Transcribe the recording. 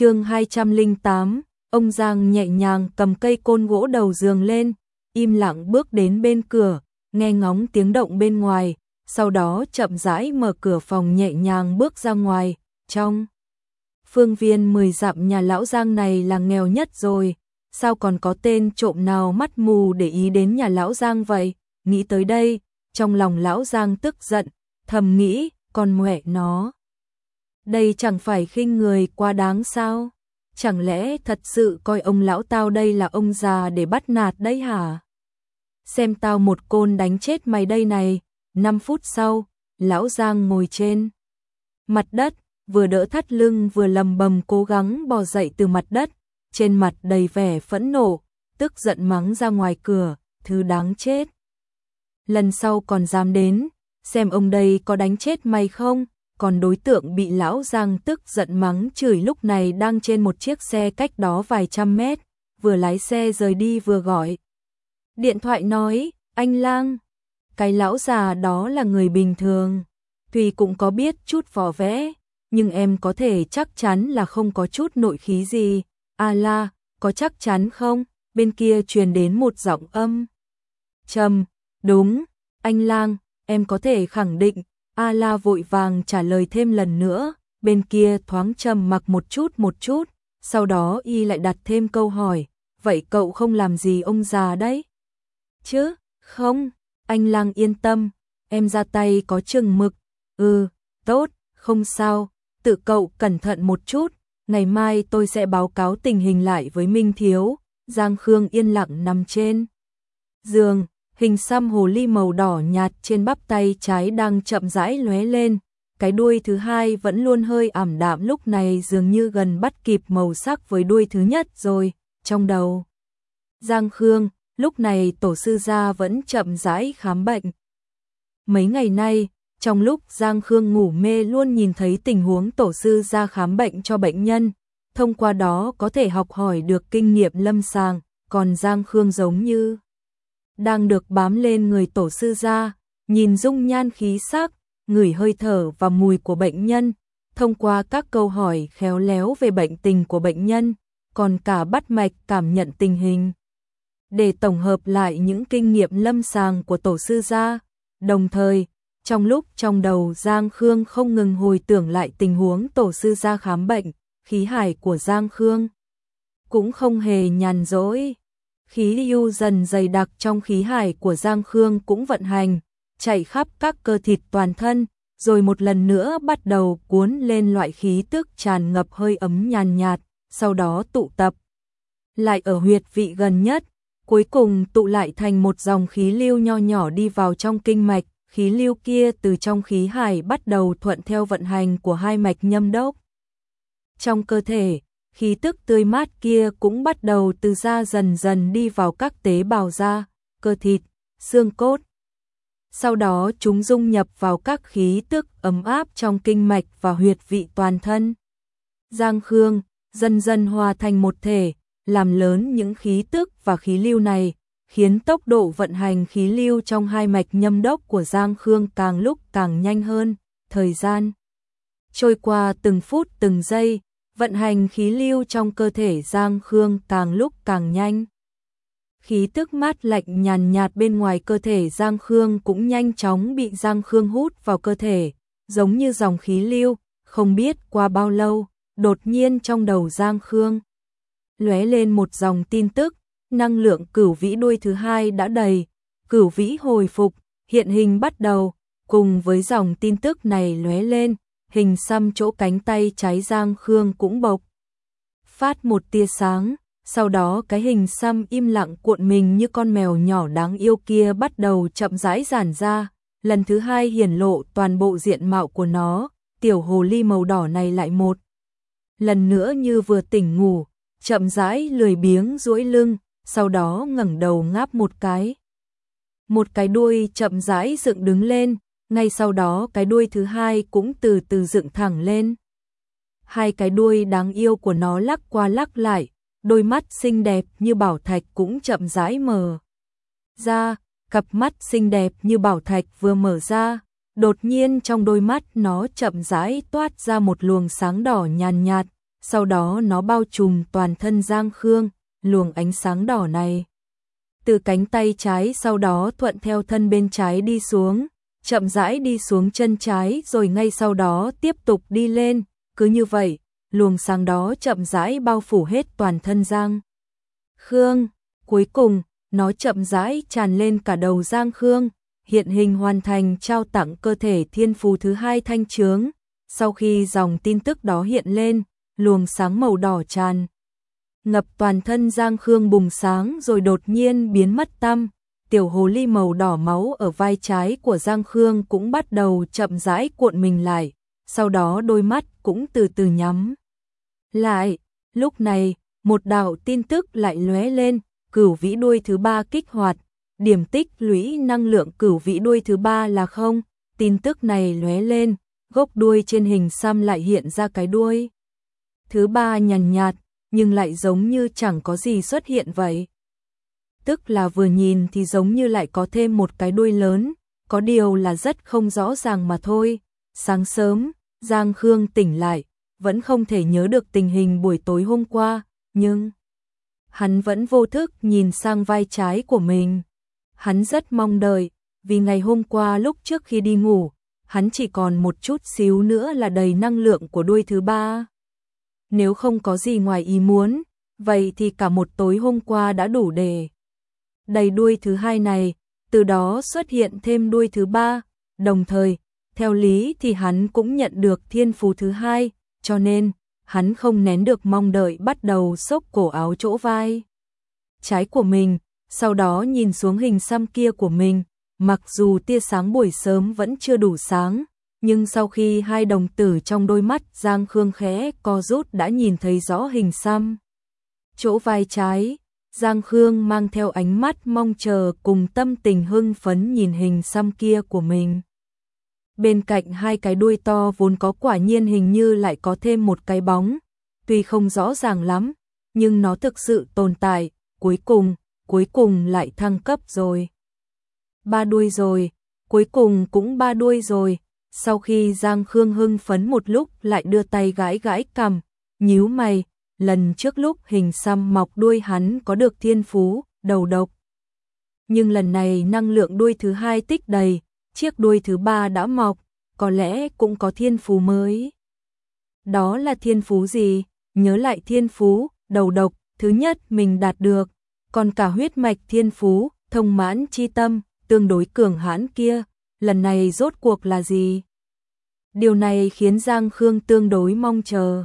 chương 208, ông Giang nhẹ nhàng cầm cây côn gỗ đầu giường lên, im lặng bước đến bên cửa, nghe ngóng tiếng động bên ngoài, sau đó chậm rãi mở cửa phòng nhẹ nhàng bước ra ngoài, trong phương viên 10 dặm nhà lão Giang này là nghèo nhất rồi, sao còn có tên trộm nào mắt mù để ý đến nhà lão Giang vậy? Nghĩ tới đây, trong lòng lão Giang tức giận, thầm nghĩ, con mẹ nó. Đây chẳng phải khinh người quá đáng sao? Chẳng lẽ thật sự coi ông lão tao đây là ông già để bắt nạt đấy hả? Xem tao một côn đánh chết mày đây này, 5 phút sau, lão Giang ngồi trên mặt đất, vừa đỡ thắt lưng vừa lầm bầm cố gắng bò dậy từ mặt đất, trên mặt đầy vẻ phẫn nộ, tức giận mắng ra ngoài cửa, thứ đáng chết. Lần sau còn dám đến, xem ông đây có đánh chết mày không, còn đối tượng bị lão Giang tức giận mắng chửi lúc này đang trên một chiếc xe cách đó vài trăm mét, vừa lái xe rời đi vừa gọi. Điện thoại nói, anh Lang, cái lão già đó là người bình thường, tuy cũng có biết chút vỏ vẽ, nhưng em có thể chắc chắn là không có chút nội khí gì. A la, có chắc chắn không? Bên kia truyền đến một giọng âm. Trầm, đúng, anh lang, em có thể khẳng định. A la vội vàng trả lời thêm lần nữa, bên kia thoáng trầm mặc một chút một chút, sau đó y lại đặt thêm câu hỏi, vậy cậu không làm gì ông già đấy? Chứ, không, anh lang yên tâm, em ra tay có chừng mực, ừ, tốt, không sao, tự cậu cẩn thận một chút, ngày mai tôi sẽ báo cáo tình hình lại với Minh Thiếu. Giang Khương yên lặng nằm trên giường, hình xăm hồ ly màu đỏ nhạt trên bắp tay trái đang chậm rãi lóe lên, cái đuôi thứ hai vẫn luôn hơi ảm đạm lúc này dường như gần bắt kịp màu sắc với đuôi thứ nhất rồi, trong đầu. Giang Khương, lúc này tổ sư gia vẫn chậm rãi khám bệnh. Mấy ngày nay, trong lúc Giang Khương ngủ mê luôn nhìn thấy tình huống tổ sư gia khám bệnh cho bệnh nhân, thông qua đó có thể học hỏi được kinh nghiệm lâm sàng, còn Giang Khương giống như đang được bám lên người tổ sư ra, nhìn dung nhan khí sắc, ngửi hơi thở và mùi của bệnh nhân, thông qua các câu hỏi khéo léo về bệnh tình của bệnh nhân, còn cả bắt mạch cảm nhận tình hình. Để tổng hợp lại những kinh nghiệm lâm sàng của tổ sư gia, đồng thời trong lúc trong đầu Giang Khương không ngừng hồi tưởng lại tình huống tổ sư ra khám bệnh, khí hải của Giang Khương cũng không hề nhàn rỗi. Khí lưu dần dày đặc trong khí hải của Giang Khương cũng vận hành, chạy khắp các cơ thịt toàn thân, rồi một lần nữa bắt đầu cuốn lên loại khí tức tràn ngập hơi ấm nhàn nhạt, sau đó tụ tập lại ở huyệt vị gần nhất, cuối cùng tụ lại thành một dòng khí lưu nho nhỏ đi vào trong kinh mạch, khí lưu kia từ trong khí hải bắt đầu thuận theo vận hành của hai mạch nhâm đốc. Trong cơ thể, khí tức tươi mát kia cũng bắt đầu từ da dần dần đi vào các tế bào da, cơ thịt, xương cốt. Sau đó chúng dung nhập vào các khí tức ấm áp trong kinh mạch và huyệt vị toàn thân. Giang Khương dần dần hòa thành một thể, làm lớn những khí tức và khí lưu này, khiến tốc độ vận hành khí lưu trong hai mạch nhâm đốc của Giang Khương càng lúc càng nhanh hơn, thời gian trôi qua từng phút từng giây, vận hành khí lưu trong cơ thể Giang Khương càng lúc càng nhanh. Khí tức mát lạnh nhàn nhạt bên ngoài cơ thể Giang Khương cũng nhanh chóng bị Giang Khương hút vào cơ thể, giống như dòng khí lưu, không biết qua bao lâu, đột nhiên trong đầu Giang Khương lóe lên một dòng tin tức, năng lượng cửu vĩ đuôi thứ hai đã đầy, cửu vĩ hồi phục, hiện hình bắt đầu, cùng với dòng tin tức này lóe lên, hình xăm chỗ cánh tay trái Giang Khương cũng bộc. Phát một tia sáng, sau đó cái hình xăm im lặng cuộn mình như con mèo nhỏ đáng yêu kia bắt đầu chậm rãi giản ra, lần thứ hai hiển lộ toàn bộ diện mạo của nó, tiểu hồ ly màu đỏ này lại một. Lần nữa như vừa tỉnh ngủ, chậm rãi lười biếng duỗi lưng, sau đó ngẩng đầu ngáp một cái. Một cái đuôi chậm rãi dựng đứng lên, ngay sau đó cái đuôi thứ hai cũng từ từ dựng thẳng lên. Hai cái đuôi đáng yêu của nó lắc qua lắc lại, đôi mắt xinh đẹp như bảo thạch cũng chậm rãi mở ra, cặp mắt xinh đẹp như bảo thạch vừa mở ra, đột nhiên trong đôi mắt nó chậm rãi toát ra một luồng sáng đỏ nhàn nhạt, sau đó nó bao trùm toàn thân Giang Khương, luồng ánh sáng đỏ này. Từ cánh tay trái sau đó thuận theo thân bên trái đi xuống, chậm rãi đi xuống chân trái rồi ngay sau đó tiếp tục đi lên, cứ như vậy, luồng sáng đó chậm rãi bao phủ hết toàn thân Giang. Khương, cuối cùng, nó chậm rãi tràn lên cả đầu Giang Khương, hiện hình hoàn thành trao tặng cơ thể thiên phù thứ hai thanh trướng. Sau khi dòng tin tức đó hiện lên, luồng sáng màu đỏ tràn ngập toàn thân Giang Khương bùng sáng rồi đột nhiên biến mất tâm. Tiểu hồ ly màu đỏ máu ở vai trái của Giang Khương cũng bắt đầu chậm rãi cuộn mình lại, sau đó đôi mắt cũng từ từ nhắm. Lại, lúc này, một đạo tin tức lại lóe lên, cửu vĩ đuôi thứ ba kích hoạt, điểm tích lũy năng lượng cửu vĩ đuôi thứ ba là không, tin tức này lóe lên, gốc đuôi trên hình xăm lại hiện ra cái đuôi. Thứ ba nhàn nhạt, nhưng lại giống như chẳng có gì xuất hiện vậy. Tức là vừa nhìn thì giống như lại có thêm một cái đuôi lớn, có điều là rất không rõ ràng mà thôi. Sáng sớm, Giang Khương tỉnh lại, vẫn không thể nhớ được tình hình buổi tối hôm qua, nhưng hắn vẫn vô thức nhìn sang vai trái của mình. Hắn rất mong đợi, vì ngày hôm qua lúc trước khi đi ngủ, hắn chỉ còn một chút xíu nữa là đầy năng lượng của đuôi thứ ba. Nếu không có gì ngoài ý muốn, vậy thì cả một tối hôm qua đã đủ để đầy đuôi thứ hai này, từ đó xuất hiện thêm đuôi thứ ba, đồng thời, theo lý thì hắn cũng nhận được thiên phú thứ hai, cho nên, hắn không nén được mong đợi bắt đầu xốc cổ áo chỗ vai. Trái của mình, sau đó nhìn xuống hình xăm kia của mình, mặc dù tia sáng buổi sớm vẫn chưa đủ sáng, nhưng sau khi hai đồng tử trong đôi mắt Giang Khương khẽ co rút đã nhìn thấy rõ hình xăm. Chỗ vai trái, Giang Khương mang theo ánh mắt mong chờ cùng tâm tình hưng phấn nhìn hình xăm kia của mình. Bên cạnh hai cái đuôi to vốn có quả nhiên hình như lại có thêm một cái bóng, tuy không rõ ràng lắm, nhưng nó thực sự tồn tại, cuối cùng, cuối cùng lại thăng cấp rồi. Ba đuôi rồi, cuối cùng cũng ba đuôi rồi, sau khi Giang Khương hưng phấn một lúc lại đưa tay gãi gãi cầm nhíu mày, lần trước lúc hình xăm mọc đuôi hắn có được thiên phú, đầu độc. Nhưng lần này năng lượng đuôi thứ hai tích đầy, chiếc đuôi thứ ba đã mọc, có lẽ cũng có thiên phú mới. Đó là thiên phú gì? Nhớ lại thiên phú, đầu độc, thứ nhất mình đạt được, còn cả huyết mạch thiên phú, thông mãn chi tâm, tương đối cường hãn kia, lần này rốt cuộc là gì? Điều này khiến Giang Khương tương đối mong chờ.